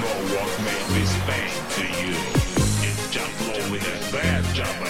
know what made this pain to you. It's just loneliness, bad job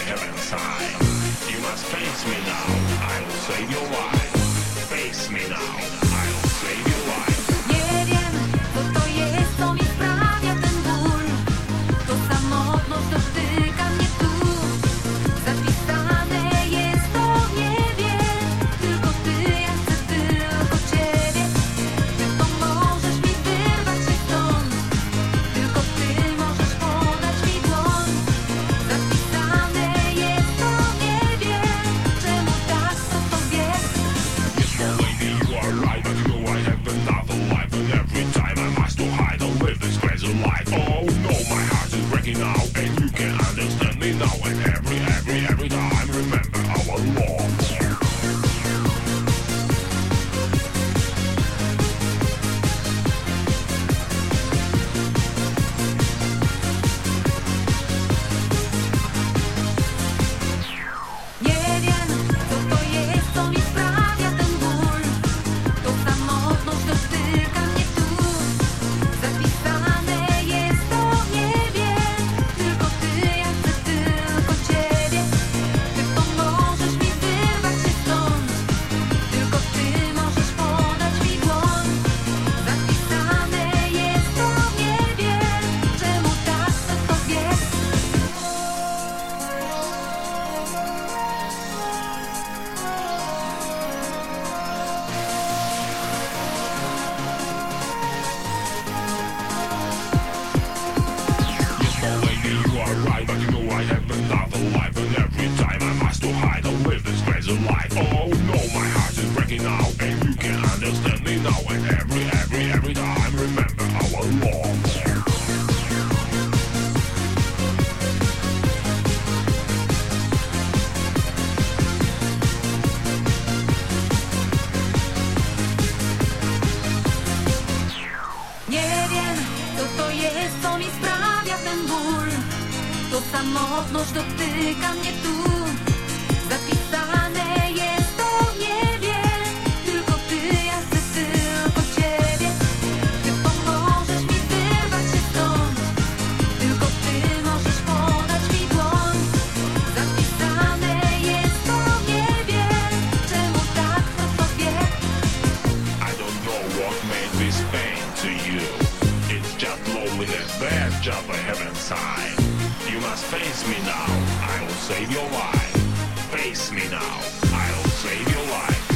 another life, and every time I must to hide and live this crazy life. Oh no, my heart is breaking now, and you can understand me now. And every, every, every time, remember our love. Nie wiem, co to jest, co mi sprawia To samotność dotyka mnie tu Zapisane jest to niebie Tylko Ty, ja chcę tylko Ciebie Ty pomożesz mi wyrwać się stąd Tylko Ty możesz podać mi dłoń Zapisane jest to niebie Czemu tak, to wie? I don't know what made this pain to you. It's just loneliness, bad job I have inside. Must face me now, I will save your life. Face me now, I will save your life.